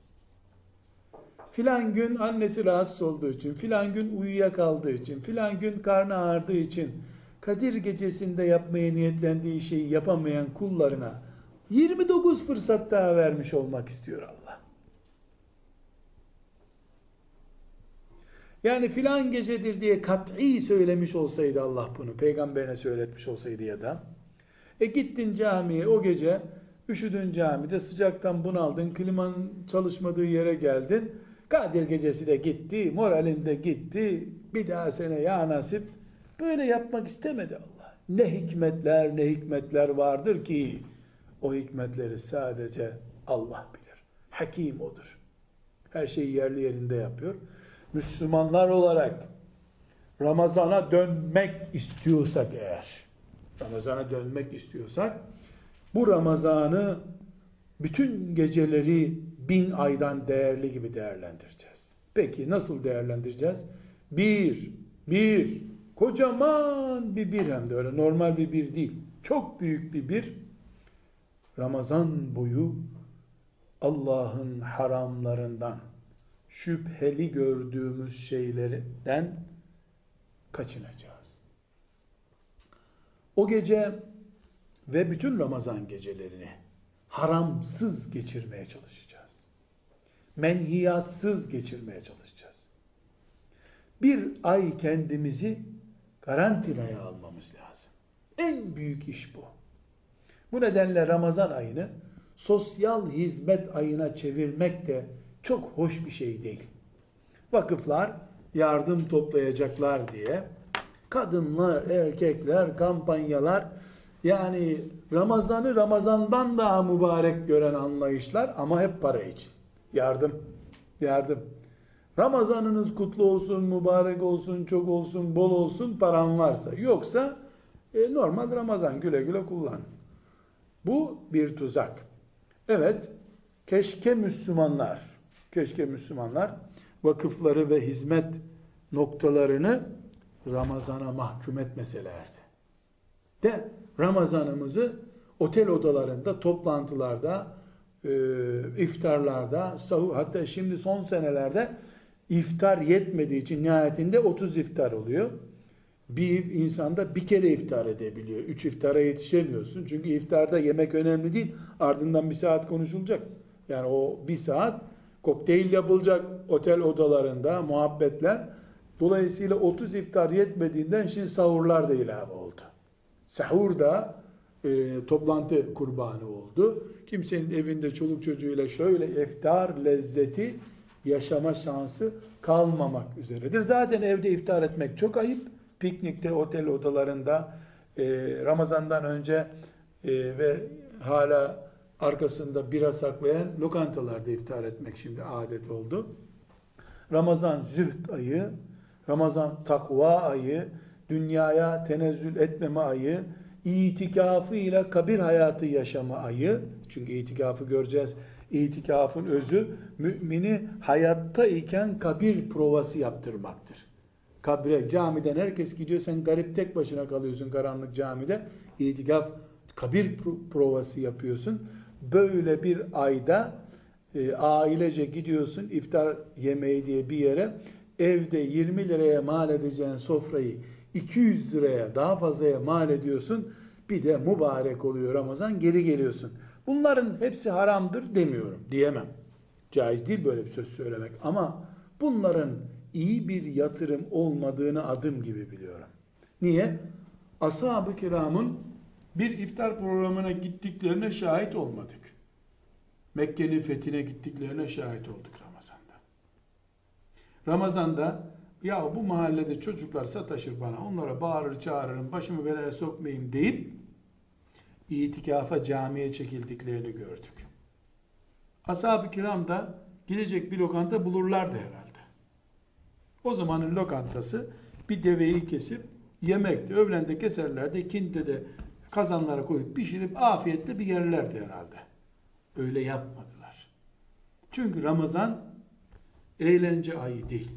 Filan gün annesi rahatsız olduğu için, filan gün uyuyakaldığı için, filan gün karnı ağrıdığı için Kadir gecesinde yapmaya niyetlendiği şeyi yapamayan kullarına 29 fırsat daha vermiş olmak istiyor Allah. Yani filan gecedir diye kat'i söylemiş olsaydı Allah bunu, peygamberine söyletmiş olsaydı ya da, e gittin camiye o gece, üşüdün camide, sıcaktan bunaldın, klimanın çalışmadığı yere geldin, Kadir gecesi de gitti, moralin de gitti, bir daha sene ya nasip, Böyle yapmak istemedi Allah. Ne hikmetler ne hikmetler vardır ki o hikmetleri sadece Allah bilir. Hakim odur. Her şeyi yerli yerinde yapıyor. Müslümanlar olarak Ramazana dönmek istiyorsak eğer, Ramazana dönmek istiyorsak, bu Ramazan'ı bütün geceleri bin aydan değerli gibi değerlendireceğiz. Peki nasıl değerlendireceğiz? Bir, bir, kocaman bir bir hem de öyle normal bir bir değil. Çok büyük bir bir. Ramazan boyu Allah'ın haramlarından, şüpheli gördüğümüz şeylerden kaçınacağız. O gece ve bütün Ramazan gecelerini haramsız geçirmeye çalışacağız. Menhiyatsız geçirmeye çalışacağız. Bir ay kendimizi karantinaya almamız lazım. En büyük iş bu. Bu nedenle Ramazan ayını sosyal hizmet ayına çevirmek de çok hoş bir şey değil. Vakıflar yardım toplayacaklar diye kadınlar, erkekler, kampanyalar yani Ramazan'ı Ramazan'dan daha mübarek gören anlayışlar ama hep para için. Yardım, yardım. Ramazanınız kutlu olsun, mübarek olsun, çok olsun, bol olsun paran varsa. Yoksa e, normal Ramazan güle güle kullan. Bu bir tuzak. Evet, keşke Müslümanlar, keşke Müslümanlar vakıfları ve hizmet noktalarını Ramazana mahkum etmeselerdi. De Ramazanımızı otel odalarında, toplantılarda, e, iftarlarda, sahur, hatta şimdi son senelerde iftar yetmediği için nihayetinde 30 iftar oluyor. Bir insanda bir kere iftar edebiliyor. Üç iftara yetişemiyorsun. Çünkü iftarda yemek önemli değil. Ardından bir saat konuşulacak. Yani o bir saat kokteyl yapılacak otel odalarında muhabbetler. Dolayısıyla 30 iftar yetmediğinden şimdi sahurlar da ilave oldu. Sahur da e, toplantı kurbanı oldu. Kimsenin evinde çoluk çocuğuyla şöyle iftar lezzeti yaşama şansı kalmamak üzeredir. Zaten evde iftar etmek çok ayıp. Piknikte, otel odalarında e, Ramazan'dan önce e, ve hala arkasında bira saklayan lokantalarda iftar etmek şimdi adet oldu. Ramazan zühd ayı, Ramazan takva ayı, dünyaya tenezzül etmeme ayı, itikafı ile kabir hayatı yaşama ayı. Çünkü itikafı göreceğiz. İtikafın özü mümini hayatta iken kabir provası yaptırmaktır. Kabre, camiden herkes gidiyor, sen garip tek başına kalıyorsun karanlık camide. İtikaf kabir provası yapıyorsun. Böyle bir ayda e, ailece gidiyorsun iftar yemeği diye bir yere evde 20 liraya mal edeceğin sofrayı 200 liraya daha fazlaya mal ediyorsun. Bir de mübarek oluyor Ramazan geri geliyorsun. Bunların hepsi haramdır demiyorum. Diyemem. Caiz değil böyle bir söz söylemek. Ama bunların iyi bir yatırım olmadığını adım gibi biliyorum. Niye? Ashab-ı kiramın bir iftar programına gittiklerine şahit olmadık. Mekke'nin fethine gittiklerine şahit olduk Ramazan'da. Ramazan'da ya bu mahallede çocuklar sataşır bana onlara bağırır çağırırım başımı belaya sokmayayım deyip itikafa camiye çekildiklerini gördük. Ashab-ı kiram da gidecek bir lokanta bulurlardı herhalde. O zamanın lokantası bir deveyi kesip yemekte, öğlende keserlerdi, ikindi de kazanlara koyup pişirip afiyetle bir yerlerdi herhalde. Öyle yapmadılar. Çünkü Ramazan eğlence ayı değil.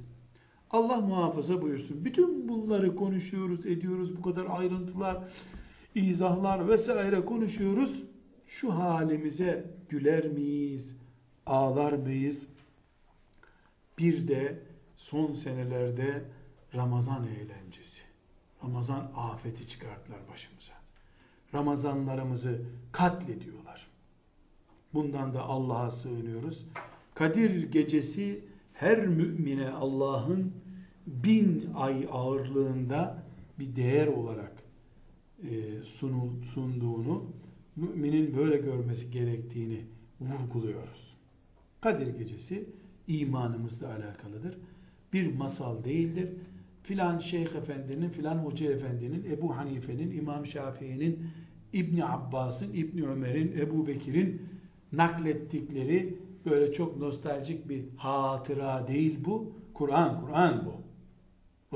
Allah muhafaza buyursun. Bütün bunları konuşuyoruz, ediyoruz. Bu kadar ayrıntılar, izahlar vesaire konuşuyoruz. Şu halimize güler miyiz, ağlar mıyız? Bir de son senelerde Ramazan eğlencesi. Ramazan afeti çıkarttılar başımıza. Ramazanlarımızı katlediyorlar. Bundan da Allah'a sığınıyoruz. Kadir gecesi her mümine Allah'ın bin ay ağırlığında bir değer olarak e, sunul, sunduğunu, müminin böyle görmesi gerektiğini vurguluyoruz. Kadir gecesi imanımızla alakalıdır. Bir masal değildir. filan şeyh efendinin, filan hoca efendinin, Ebu Hanife'nin, İmam Şafii'nin, İbni Abbas'ın, İbni Ömer'in, Ebu Bekir'in naklettikleri böyle çok nostaljik bir hatıra değil bu. Kur'an, Kur'an bu.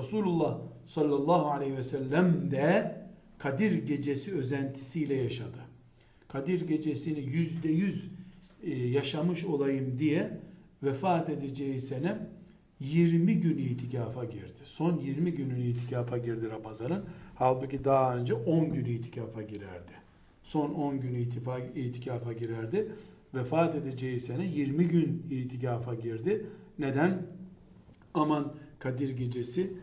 Resulullah sallallahu aleyhi ve sellem de Kadir gecesi özentisiyle yaşadı. Kadir gecesini yüzde yüz e, yaşamış olayım diye vefat edeceği sene 20 gün itikafa girdi. Son 20 günün itikafa girdi Ramazan'ın. Halbuki daha önce 10 gün itikafa girerdi. Son 10 gün itikafa, itikafa girerdi. Vefat edeceği sene 20 gün itikafa girdi. Neden? Aman Kadir gecesi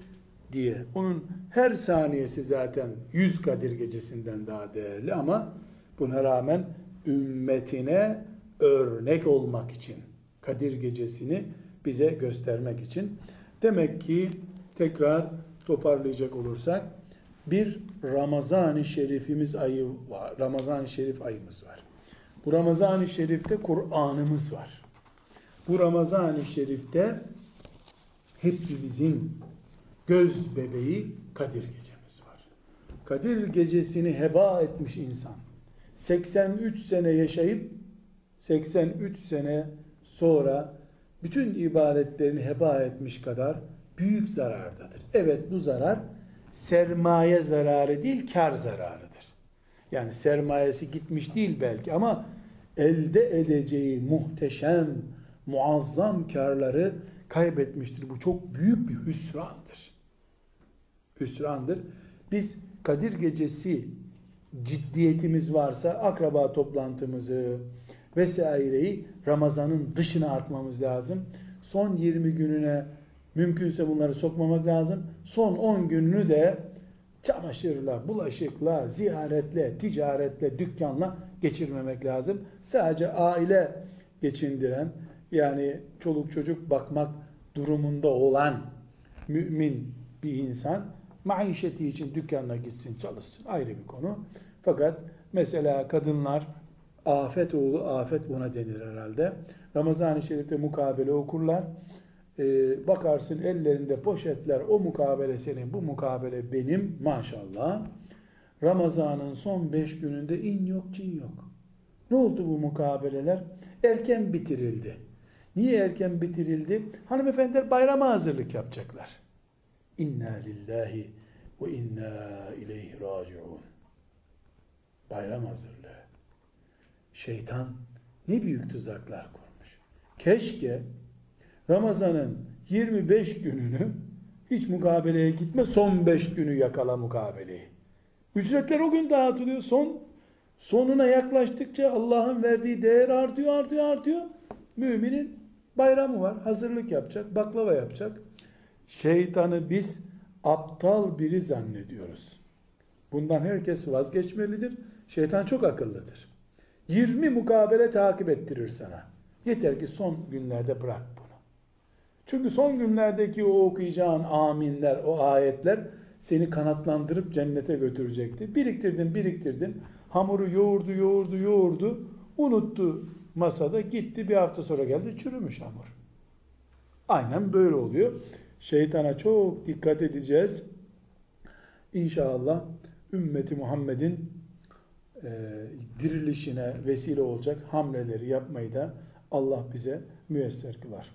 diye. Onun her saniyesi zaten 100 Kadir gecesinden daha değerli ama buna rağmen ümmetine örnek olmak için Kadir gecesini bize göstermek için. Demek ki tekrar toparlayacak olursak bir Ramazan-ı Şerifimiz ayı var. Ramazan-ı Şerif ayımız var. Bu Ramazan-ı Şerif'te Kur'an'ımız var. Bu Ramazan-ı Şerif'te hepimizin göz bebeği Kadir gecemiz var. Kadir gecesini heba etmiş insan 83 sene yaşayıp 83 sene sonra bütün ibadetlerini heba etmiş kadar büyük zarardadır. Evet bu zarar sermaye zararı değil kar zararıdır. Yani sermayesi gitmiş değil belki ama elde edeceği muhteşem, muazzam karları kaybetmiştir. Bu çok büyük bir hüsrandır. Hüsrandır. Biz Kadir Gecesi ciddiyetimiz varsa akraba toplantımızı vesaireyi Ramazan'ın dışına atmamız lazım. Son 20 gününe mümkünse bunları sokmamak lazım. Son 10 gününü de çamaşırla, bulaşıkla, ziyaretle, ticaretle, dükkanla geçirmemek lazım. Sadece aile geçindiren yani çoluk çocuk bakmak durumunda olan mümin bir insan maişeti için dükkanına gitsin çalışsın ayrı bir konu. Fakat mesela kadınlar afet oğlu afet buna denir herhalde. Ramazan-ı Şerif'te mukabele okurlar. Ee, bakarsın ellerinde poşetler o mukabele senin bu mukabele benim maşallah. Ramazan'ın son beş gününde in yok cin yok. Ne oldu bu mukabeleler? Erken bitirildi. Niye erken bitirildi? Hanımefendiler bayrama hazırlık yapacaklar. İnna lillahi ve inna ileyhi raciun. Bayram hazırlığı. Şeytan ne büyük tuzaklar kurmuş. Keşke Ramazan'ın 25 gününü hiç mukabeleye gitme, son 5 günü yakala mukabeleyi. Ücretler o gün dağıtılıyor. Son sonuna yaklaştıkça Allah'ın verdiği değer artıyor, artıyor, artıyor. Müminin bayramı var. Hazırlık yapacak, baklava yapacak. Şeytanı biz aptal biri zannediyoruz. Bundan herkes vazgeçmelidir. Şeytan çok akıllıdır. 20 mukabele takip ettirir sana. Yeter ki son günlerde bırak bunu. Çünkü son günlerdeki o okuyacağın aminler, o ayetler seni kanatlandırıp cennete götürecekti. Biriktirdin, biriktirdin. Hamuru yoğurdu, yoğurdu, yoğurdu. Unuttu masada gitti bir hafta sonra geldi çürümüş hamur. Aynen böyle oluyor. Şeytana çok dikkat edeceğiz. İnşallah ümmeti Muhammed'in e, dirilişine vesile olacak hamleleri yapmayı da Allah bize müyesser kılar.